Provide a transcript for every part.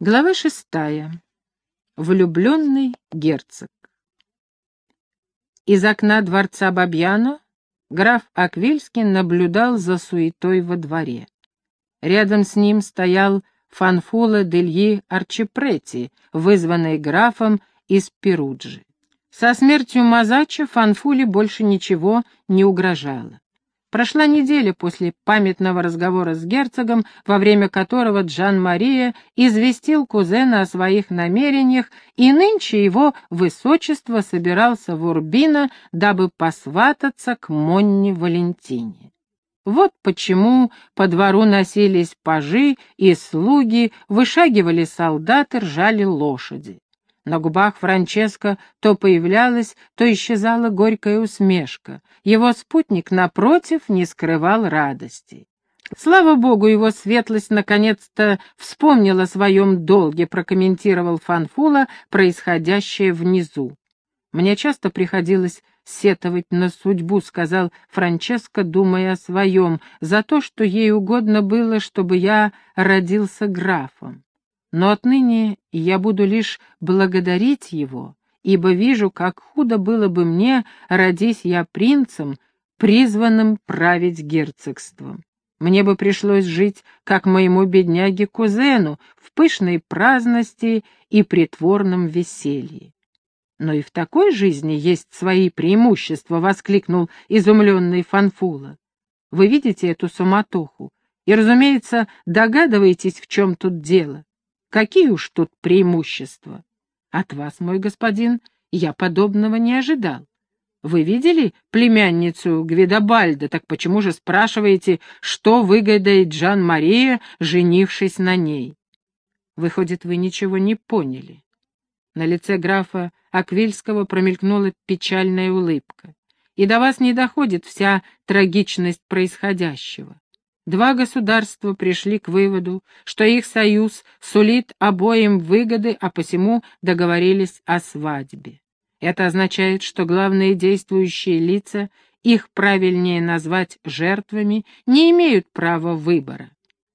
Глава шестая. Влюбленный герцог. Из окна дворца Бабьяно граф Аквильский наблюдал за суетой во дворе. Рядом с ним стоял Фанфула Дельи Арчипрети, вызванный графом из Перуджи. Со смертью Мазача Фанфуле больше ничего не угрожало. Прошла неделя после памятного разговора с герцогом, во время которого Джан-Мария известил кузена о своих намерениях, и нынче его высочество собирался в Урбино, дабы посвататься к Монне Валентине. Вот почему по двору носились пажи и слуги, вышагивали солдаты, ржали лошади. На губах Франческо то появлялась, то исчезала горькая усмешка. Его спутник, напротив, не скрывал радости. «Слава богу, его светлость наконец-то вспомнила о своем долге», прокомментировал Фанфула происходящее внизу. «Мне часто приходилось сетовать на судьбу», — сказал Франческо, думая о своем, «за то, что ей угодно было, чтобы я родился графом. Но отныне я буду лишь благодарить его, ибо вижу, как худо было бы мне, родись я принцем, призванным править герцогством. Мне бы пришлось жить, как моему бедняге-кузену, в пышной праздности и притворном веселье. «Но и в такой жизни есть свои преимущества», — воскликнул изумленный Фанфула. «Вы видите эту суматоху и, разумеется, догадываетесь, в чем тут дело. Какие уж тут преимущества? От вас, мой господин, я подобного не ожидал. Вы видели племянницу Гвидобальда, так почему же спрашиваете, что выгодает Джан-Мария, женившись на ней? Выходит, вы ничего не поняли. На лице графа Аквильского промелькнула печальная улыбка. И до вас не доходит вся трагичность происходящего. Два государства пришли к выводу, что их союз сулит обоим выгоды, а посему договорились о свадьбе. Это означает, что главные действующие лица, их правильнее назвать жертвами, не имеют права выбора.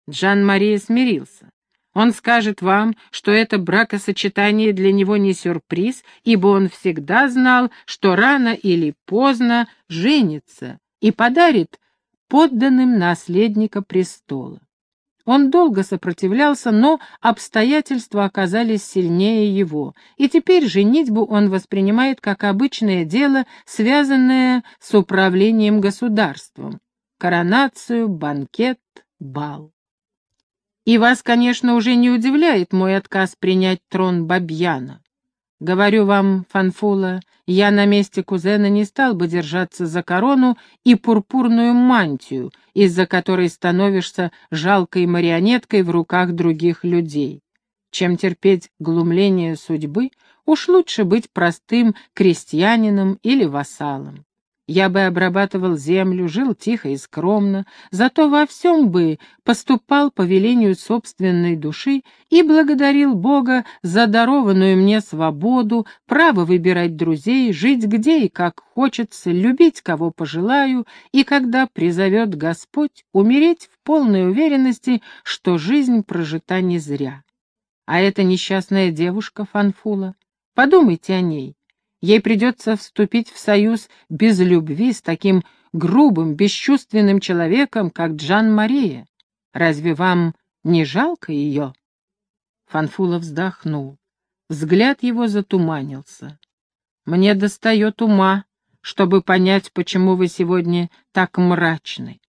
Джан-Мария смирился. Он скажет вам, что это бракосочетание для него не сюрприз, ибо он всегда знал, что рано или поздно женится, и подарит подданным наследника престола. Он долго сопротивлялся, но обстоятельства оказались сильнее его, и теперь женитьбу он воспринимает как обычное дело, связанное с управлением государством. Коронацию, банкет, бал. И вас, конечно, уже не удивляет мой отказ принять трон Бабьяна. Говорю вам, Фанфула, я на месте кузена не стал бы держаться за корону и пурпурную мантию, из-за которой становишься жалкой марионеткой в руках других людей. Чем терпеть глумление судьбы, уж лучше быть простым крестьянином или вассалом. Я бы обрабатывал землю, жил тихо и скромно, зато во всем бы поступал по велению собственной души и благодарил Бога за дарованную мне свободу, право выбирать друзей, жить где и как хочется, любить кого пожелаю, и когда призовет Господь, умереть в полной уверенности, что жизнь прожита не зря. А эта несчастная девушка Фанфула, подумайте о ней. Ей придется вступить в союз без любви с таким грубым, бесчувственным человеком, как Джан-Мария. Разве вам не жалко ее?» Фанфула вздохнул. Взгляд его затуманился. «Мне достает ума, чтобы понять, почему вы сегодня так мрачны.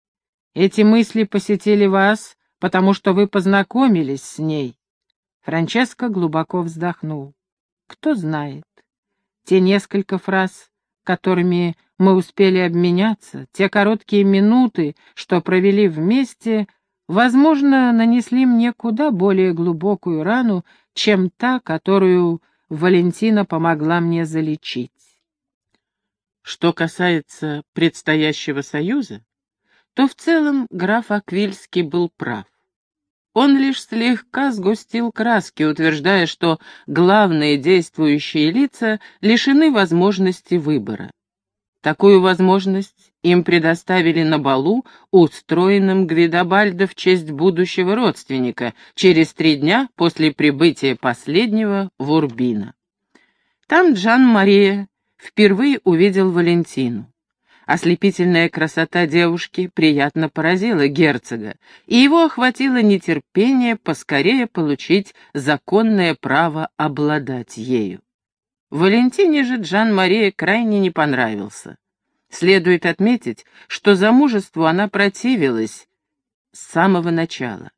Эти мысли посетили вас, потому что вы познакомились с ней». Франческо глубоко вздохнул. «Кто знает, те несколько фраз, которыми мы успели обменяться, те короткие минуты, что провели вместе, возможно, нанесли мне куда более глубокую рану, чем та, которую Валентина помогла мне залечить. Что касается предстоящего союза, то в целом граф Аквильский был прав. Он лишь слегка сгустил краски, утверждая, что главные действующие лица лишены возможности выбора. Такую возможность им предоставили на балу, устроенном Гвидобальдо в честь будущего родственника, через три дня после прибытия последнего в Урбино. Там Джан-Мария впервые увидел Валентину. Ослепительная красота девушки приятно поразила герцога, и его охватило нетерпение поскорее получить законное право обладать ею. Валентине же Джан-Мария крайне не понравился. Следует отметить, что замужеству она противилась с самого начала.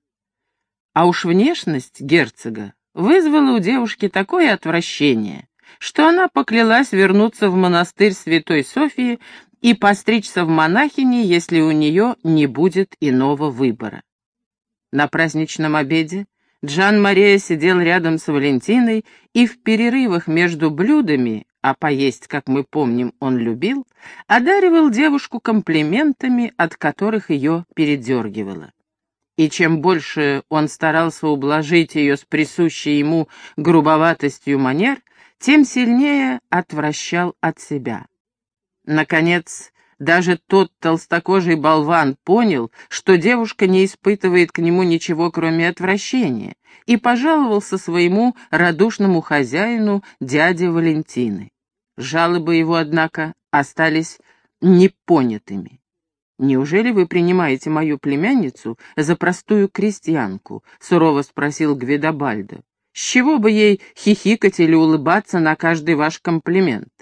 А уж внешность герцога вызвала у девушки такое отвращение, что она поклялась вернуться в монастырь Святой Софии и постричься в монахини, если у нее не будет иного выбора. На праздничном обеде Джан-Мария сидел рядом с Валентиной и в перерывах между блюдами а поесть, как мы помним, он любил, одаривал девушку комплиментами, от которых ее передергивало. И чем больше он старался ублажить ее с присущей ему грубоватостью манер, тем сильнее отвращал от себя. Наконец, даже тот толстокожий болван понял, что девушка не испытывает к нему ничего, кроме отвращения, и пожаловался своему радушному хозяину, дяде Валентины. Жалобы его, однако, остались непонятыми. «Неужели вы принимаете мою племянницу за простую крестьянку?» — сурово спросил Гвидобальдо. «С чего бы ей хихикать или улыбаться на каждый ваш комплимент?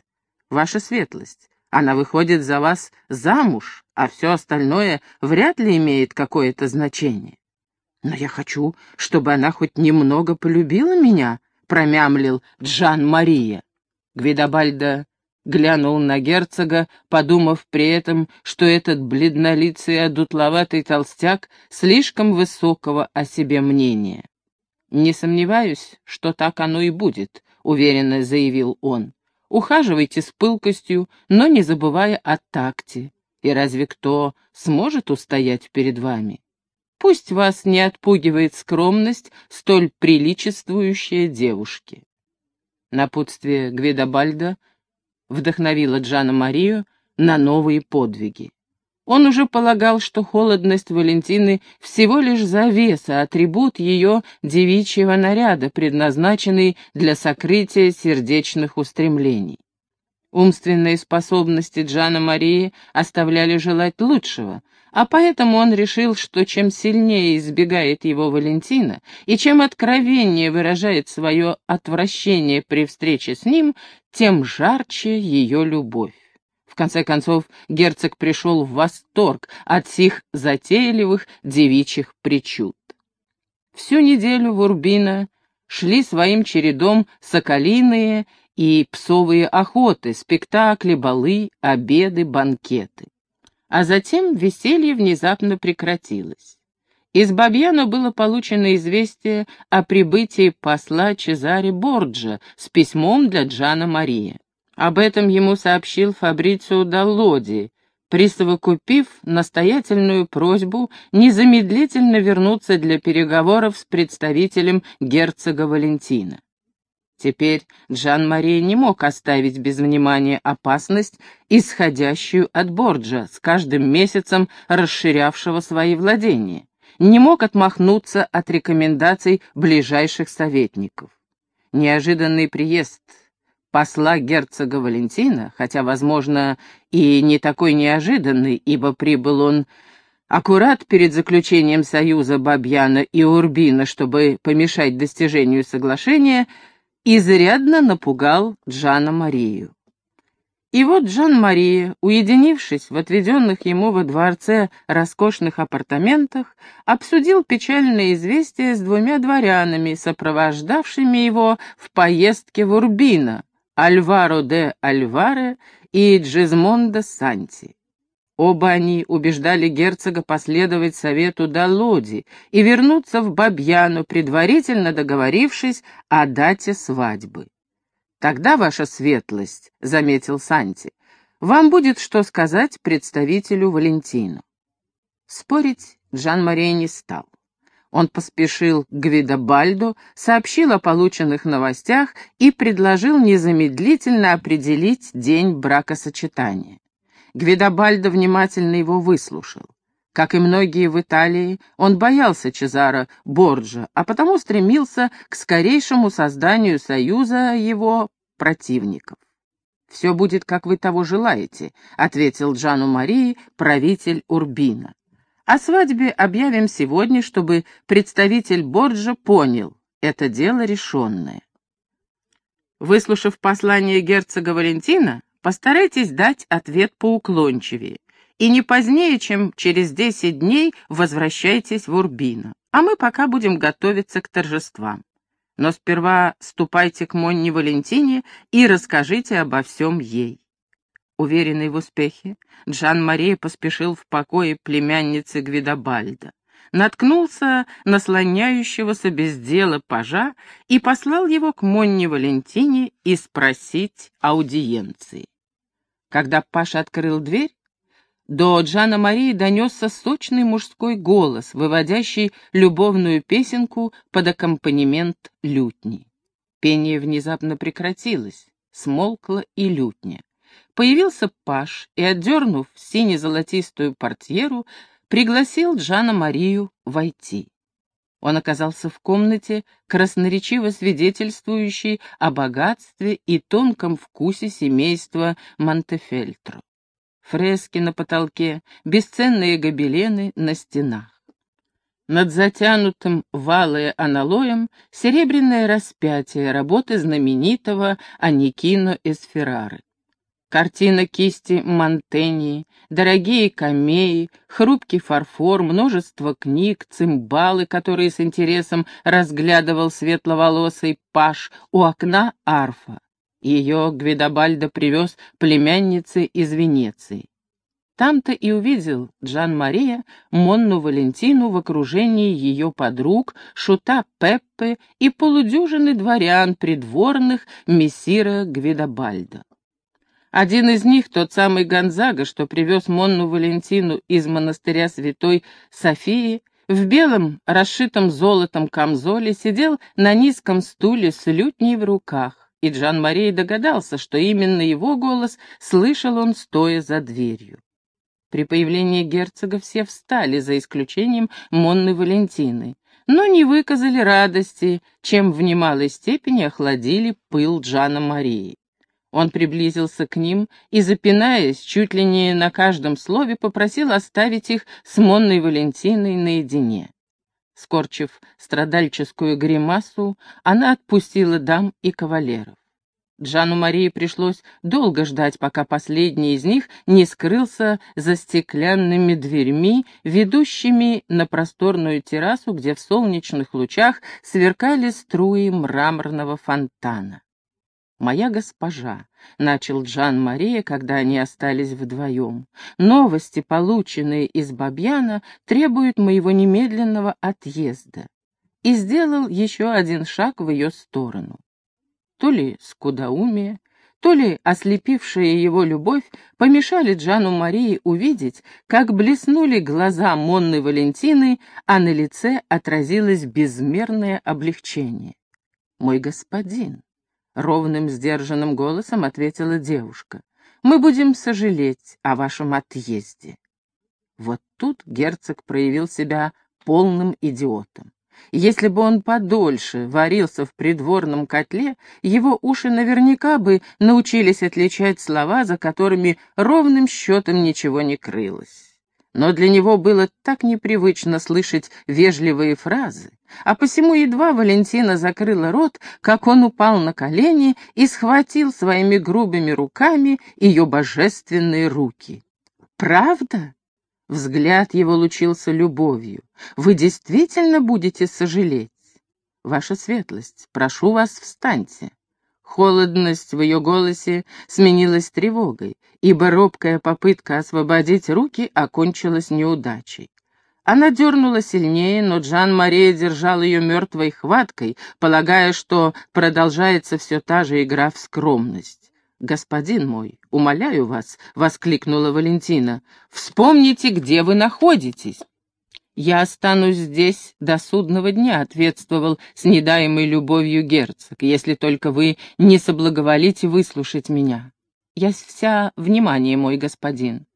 Ваша светлость, она выходит за вас замуж, а все остальное вряд ли имеет какое-то значение». «Но я хочу, чтобы она хоть немного полюбила меня», — промямлил Джан-Мария. Гвидобальдо глянул на герцога, подумав при этом, что этот бледнолицый одутловатый толстяк слишком высокого о себе мнения. «Не сомневаюсь, что так оно и будет», — уверенно заявил он. «Ухаживайте с пылкостью, но не забывая о такте. И разве кто сможет устоять перед вами? Пусть вас не отпугивает скромность, столь приличествующая девушке». Напутствие Гвидобальда вдохновило Джана Марию на новые подвиги. Он уже полагал, что холодность Валентины всего лишь завеса, атрибут ее девичьего наряда, предназначенный для сокрытия сердечных устремлений. Умственные способности Джана Марии оставляли желать лучшего, а поэтому он решил, что чем сильнее избегает его Валентина и чем откровеннее выражает свое отвращение при встрече с ним, тем жарче ее любовь. В конце концов, герцог пришел в восторг от сих затейливых девичьих причуд. Всю неделю в Урбино шли своим чередом соколиные и псовые охоты, спектакли, балы, обеды, банкеты а затем веселье внезапно прекратилось. Из Бабьяна было получено известие о прибытии посла Чезаре Борджа с письмом для Джана Мария. Об этом ему сообщил Фабрицио Даллоди, присовокупив настоятельную просьбу незамедлительно вернуться для переговоров с представителем герцога Валентина. Теперь Джан-Мария не мог оставить без внимания опасность, исходящую от Борджа, с каждым месяцем расширявшего свои владения. Не мог отмахнуться от рекомендаций ближайших советников. Неожиданный приезд посла герцога Валентина, хотя, возможно, и не такой неожиданный, ибо прибыл он аккурат перед заключением союза Бабьяна и Урбина, чтобы помешать достижению соглашения, изрядно напугал Джана Марию. И вот Джан-Мария, уединившись в отведенных ему во дворце роскошных апартаментах, обсудил печальное известие с двумя дворянами, сопровождавшими его в поездке в Урбино, Альваро де Альваре и Джизмондо Санти. Оба они убеждали герцога последовать совету Далоди и вернуться в Бабьяну, предварительно договорившись о дате свадьбы. «Тогда, ваша светлость», — заметил Санти, — «вам будет что сказать представителю Валентину». Спорить Джан-Мария не стал. Он поспешил к Гвидобальду, сообщил о полученных новостях и предложил незамедлительно определить день бракосочетания. Гвидобальдо внимательно его выслушал. Как и многие в Италии, он боялся Чезаро Борджа, а потому стремился к скорейшему созданию союза его противников. «Все будет, как вы того желаете», — ответил Джану Марии, правитель Урбина. «О свадьбе объявим сегодня, чтобы представитель Борджа понял, это дело решенное». Выслушав послание герцога Валентина, постарайтесь дать ответ поуклончивее и не позднее, чем через десять дней возвращайтесь в Урбино, а мы пока будем готовиться к торжествам. Но сперва ступайте к Монне Валентине и расскажите обо всем ей. Уверенный в успехе, Джан Мария поспешил в покое племянницы Гвидобальда, наткнулся на слоняющегося без дела пажа и послал его к Монне Валентине и спросить аудиенции. Когда Паша открыл дверь, до Джана Марии донесся сочный мужской голос, выводящий любовную песенку под аккомпанемент лютни. Пение внезапно прекратилось, смолкла и лютня. Появился Паш и, отдернув сине-золотистую портьеру, пригласил Джана Марию войти. Он оказался в комнате, красноречиво свидетельствующей о богатстве и тонком вкусе семейства Монтефельтро фрески на потолке, бесценные гобелены на стенах. Над затянутым валое аналоем серебряное распятие работы знаменитого Аникино из Феррары. Картина кисти Монтении, дорогие камеи, хрупкий фарфор, множество книг, цимбалы, которые с интересом разглядывал светловолосый паш, у окна арфа. Ее Гвидобальдо привез племяннице из Венеции. Там-то и увидел Джан-Мария Монну Валентину в окружении ее подруг, шута Пеппы и полудюжины дворян придворных мессира Гвидобальдо. Один из них, тот самый Гонзага, что привез Монну Валентину из монастыря святой Софии, в белом, расшитом золотом камзоле сидел на низком стуле с лютней в руках и Джан-Марей догадался, что именно его голос слышал он, стоя за дверью. При появлении герцога все встали, за исключением Монны Валентины, но не выказали радости, чем в немалой степени охладили пыл Джана Марии. Он приблизился к ним и, запинаясь, чуть ли не на каждом слове, попросил оставить их с Монной Валентиной наедине. Скорчив страдальческую гримасу, она отпустила дам и кавалеров. Джану Марии пришлось долго ждать, пока последний из них не скрылся за стеклянными дверьми, ведущими на просторную террасу, где в солнечных лучах сверкали струи мраморного фонтана. «Моя госпожа», — начал Джан Мария, когда они остались вдвоем, — «новости, полученные из Бабьяна, требуют моего немедленного отъезда». И сделал еще один шаг в ее сторону. То ли скудоумие, то ли ослепившая его любовь помешали Джану Марии увидеть, как блеснули глаза Монны Валентины, а на лице отразилось безмерное облегчение. «Мой господин», Ровным, сдержанным голосом ответила девушка. «Мы будем сожалеть о вашем отъезде». Вот тут герцог проявил себя полным идиотом. Если бы он подольше варился в придворном котле, его уши наверняка бы научились отличать слова, за которыми ровным счетом ничего не крылось но для него было так непривычно слышать вежливые фразы, а посему едва Валентина закрыла рот, как он упал на колени и схватил своими грубыми руками ее божественные руки. «Правда?» — взгляд его лучился любовью. «Вы действительно будете сожалеть?» «Ваша светлость, прошу вас, встаньте». Холодность в ее голосе сменилась тревогой, ибо робкая попытка освободить руки окончилась неудачей. Она дернула сильнее, но Джан-Мария держал ее мертвой хваткой, полагая, что продолжается все та же игра в скромность. «Господин мой, умоляю вас», — воскликнула Валентина, — «вспомните, где вы находитесь». «Я останусь здесь до судного дня», — ответствовал с недаемой любовью герцог, «если только вы не соблаговолите выслушать меня». Я вся внимание, мой господин.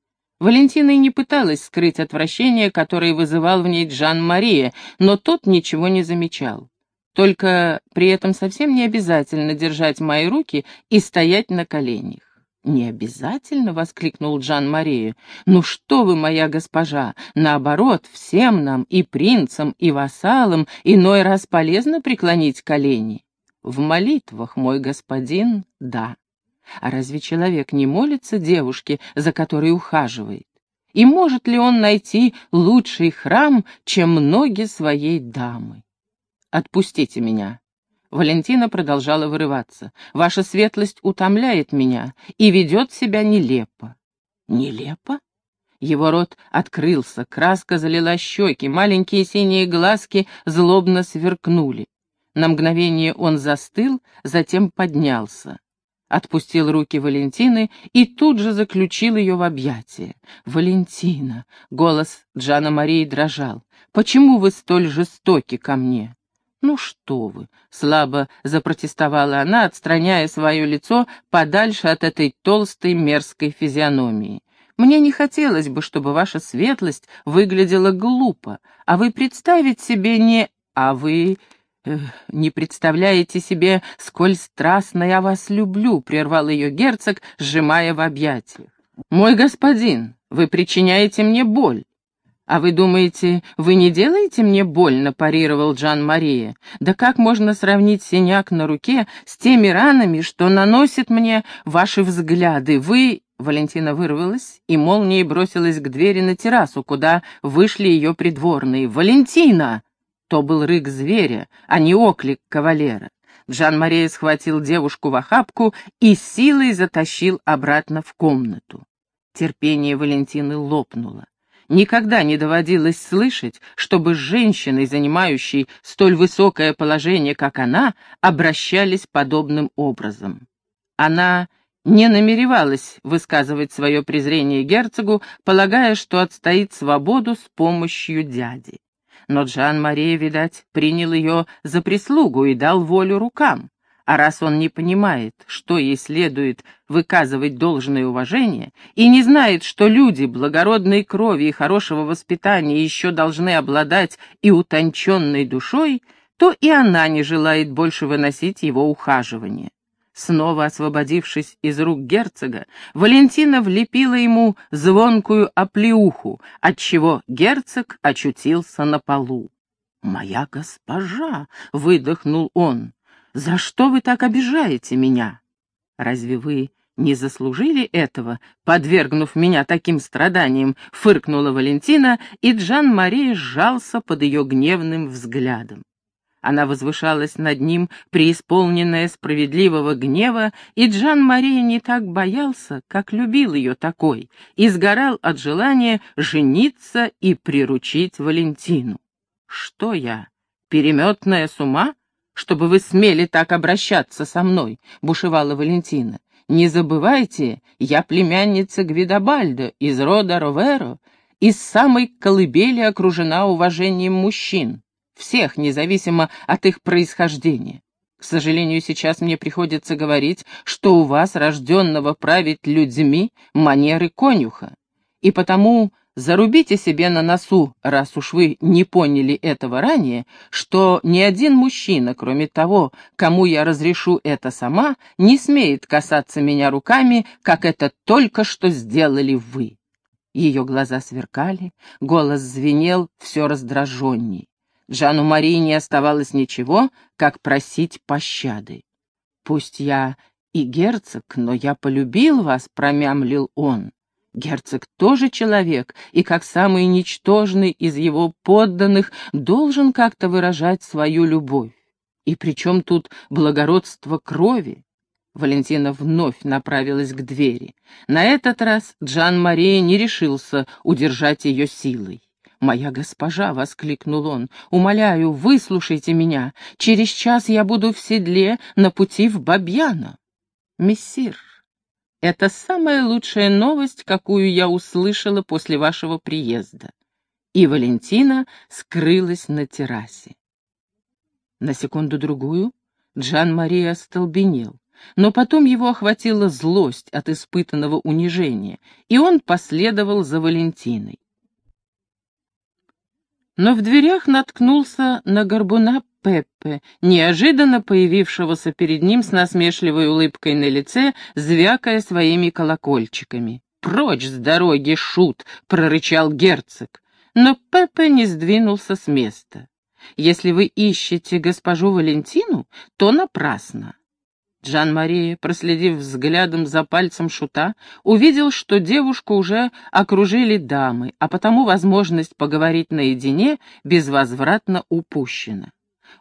Валентина и не пыталась скрыть отвращение, которое вызывал в ней Джан-Мария, но тот ничего не замечал. Только при этом совсем не обязательно держать мои руки и стоять на коленях. «Не обязательно!» — воскликнул Джан-Мария. «Ну что вы, моя госпожа! Наоборот, всем нам, и принцам, и вассалам, иной раз полезно преклонить колени. В молитвах, мой господин, да. А разве человек не молится девушке, за которой ухаживает? И может ли он найти лучший храм, чем ноги своей дамы? Отпустите меня!» Валентина продолжала вырываться. «Ваша светлость утомляет меня и ведет себя нелепо». «Нелепо?» Его рот открылся, краска залила щеки, маленькие синие глазки злобно сверкнули. На мгновение он застыл, затем поднялся. Отпустил руки Валентины и тут же заключил ее в объятия. «Валентина!» — голос Джана Марии дрожал. «Почему вы столь жестоки ко мне?» «Ну что вы!» — слабо запротестовала она, отстраняя свое лицо подальше от этой толстой мерзкой физиономии. «Мне не хотелось бы, чтобы ваша светлость выглядела глупо, а вы представить себе не... А вы не представляете себе, сколь страстно я вас люблю», — прервал ее герцог, сжимая в объятиях. «Мой господин, вы причиняете мне боль. «А вы думаете, вы не делаете мне больно?» — парировал Джан-Мария. «Да как можно сравнить синяк на руке с теми ранами, что наносят мне ваши взгляды? Вы...» Валентина вырвалась и молнией бросилась к двери на террасу, куда вышли ее придворные. «Валентина!» То был рык зверя, а не оклик кавалера. Джан-Мария схватил девушку в охапку и силой затащил обратно в комнату. Терпение Валентины лопнуло. Никогда не доводилось слышать, чтобы с женщиной, занимающей столь высокое положение, как она, обращались подобным образом. Она не намеревалась высказывать свое презрение герцогу, полагая, что отстоит свободу с помощью дяди. Но Джан-Мария, видать, принял ее за прислугу и дал волю рукам. А раз он не понимает, что ей следует выказывать должное уважение, и не знает, что люди благородной крови и хорошего воспитания еще должны обладать и утонченной душой, то и она не желает больше выносить его ухаживание. Снова освободившись из рук герцога, Валентина влепила ему звонкую оплеуху, отчего герцог очутился на полу. «Моя госпожа!» — выдохнул он. «За что вы так обижаете меня? Разве вы не заслужили этого, подвергнув меня таким страданиям?» — фыркнула Валентина, и Джан-Мария сжался под ее гневным взглядом. Она возвышалась над ним, преисполненная справедливого гнева, и Джан-Мария не так боялся, как любил ее такой, и сгорал от желания жениться и приручить Валентину. «Что я, переметная с ума?» Чтобы вы смели так обращаться со мной», — бушевала Валентина. «Не забывайте, я племянница Гвидобальдо из рода Роверо, из самой колыбели окружена уважением мужчин, всех, независимо от их происхождения. К сожалению, сейчас мне приходится говорить, что у вас, рожденного править людьми, манеры конюха, и потому Зарубите себе на носу, раз уж вы не поняли этого ранее, что ни один мужчина, кроме того, кому я разрешу это сама, не смеет касаться меня руками, как это только что сделали вы. Ее глаза сверкали, голос звенел все раздраженней. Жану Марии не оставалось ничего, как просить пощады. «Пусть я и герцог, но я полюбил вас», — промямлил он. Герцог тоже человек, и как самый ничтожный из его подданных должен как-то выражать свою любовь. И причем тут благородство крови? Валентина вновь направилась к двери. На этот раз Джан-Мария не решился удержать ее силой. «Моя госпожа!» — воскликнул он. «Умоляю, выслушайте меня. Через час я буду в седле на пути в Бабьяно». «Мессир, это самая лучшая новость, какую я услышала после вашего приезда. И Валентина скрылась на террасе. На секунду-другую Джан-Мария остолбенел. но потом его охватила злость от испытанного унижения, и он последовал за Валентиной. Но в дверях наткнулся на горбуна Пеппе, неожиданно появившегося перед ним с насмешливой улыбкой на лице, звякая своими колокольчиками. «Прочь с дороги, шут!» — прорычал герцог. Но Пеппе не сдвинулся с места. «Если вы ищете госпожу Валентину, то напрасно. Жан-Мария, проследив взглядом за пальцем шута, увидел, что девушку уже окружили дамы, а потому возможность поговорить наедине безвозвратно упущена.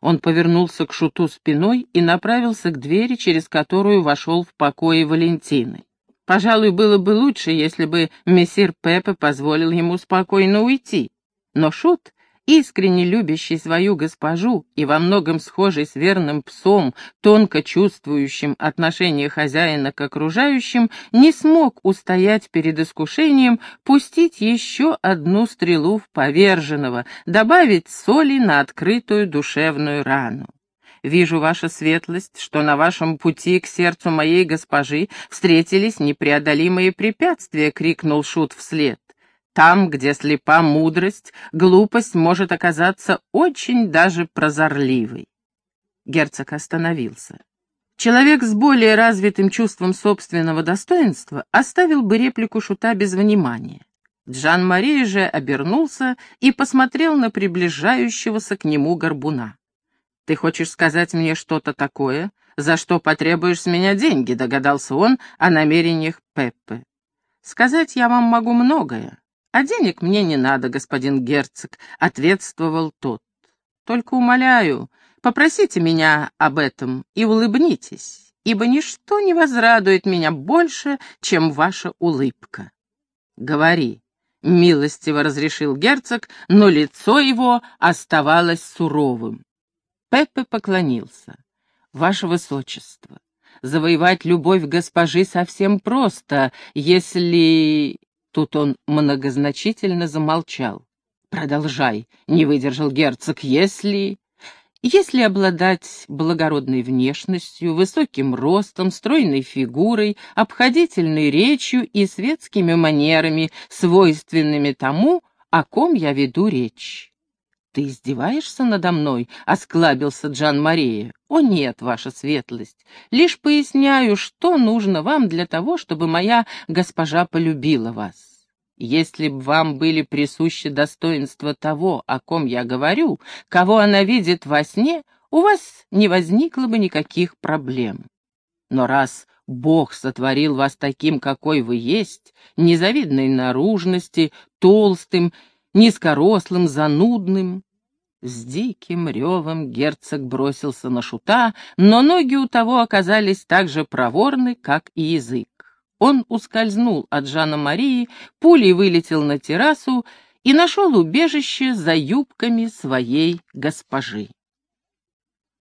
Он повернулся к шуту спиной и направился к двери, через которую вошел в покое Валентины. Пожалуй, было бы лучше, если бы мессир Пепе позволил ему спокойно уйти. Но шут искренне любящий свою госпожу и во многом схожий с верным псом, тонко чувствующим отношение хозяина к окружающим, не смог устоять перед искушением пустить еще одну стрелу в поверженного, добавить соли на открытую душевную рану. Вижу, ваша светлость, что на вашем пути к сердцу моей госпожи встретились непреодолимые препятствия, — крикнул Шут вслед. Там, где слепа мудрость, глупость может оказаться очень даже прозорливой. Герцог остановился. Человек с более развитым чувством собственного достоинства оставил бы реплику шута без внимания. Джан-Мария же обернулся и посмотрел на приближающегося к нему горбуна. «Ты хочешь сказать мне что-то такое, за что потребуешь с меня деньги?» — догадался он о намерениях Пеппы. «Сказать я вам могу многое, «А денег мне не надо, господин герцог», — ответствовал тот. «Только умоляю, попросите меня об этом и улыбнитесь, ибо ничто не возрадует меня больше, чем ваша улыбка». «Говори», — милостиво разрешил герцог, но лицо его оставалось суровым. Пеппе поклонился. «Ваше высочество, завоевать любовь госпожи совсем просто, если...» Тут он многозначительно замолчал. «Продолжай», — не выдержал герцог, — «если...» Если обладать благородной внешностью, высоким ростом, стройной фигурой, обходительной речью и светскими манерами, свойственными тому, о ком я веду речь. «Ты издеваешься надо мной?» — осклабился Джан-Мария. «О нет, ваша светлость, лишь поясняю, что нужно вам для того, чтобы моя госпожа полюбила вас. Если б вам были присущи достоинства того, о ком я говорю, кого она видит во сне, у вас не возникло бы никаких проблем. Но раз Бог сотворил вас таким, какой вы есть, незавидной наружности, толстым, низкорослым, занудным, с диким ревом герцог бросился на шута, но ноги у того оказались так же проворны, как и язык. Он ускользнул от Жана Марии, пулей вылетел на террасу и нашел убежище за юбками своей госпожи.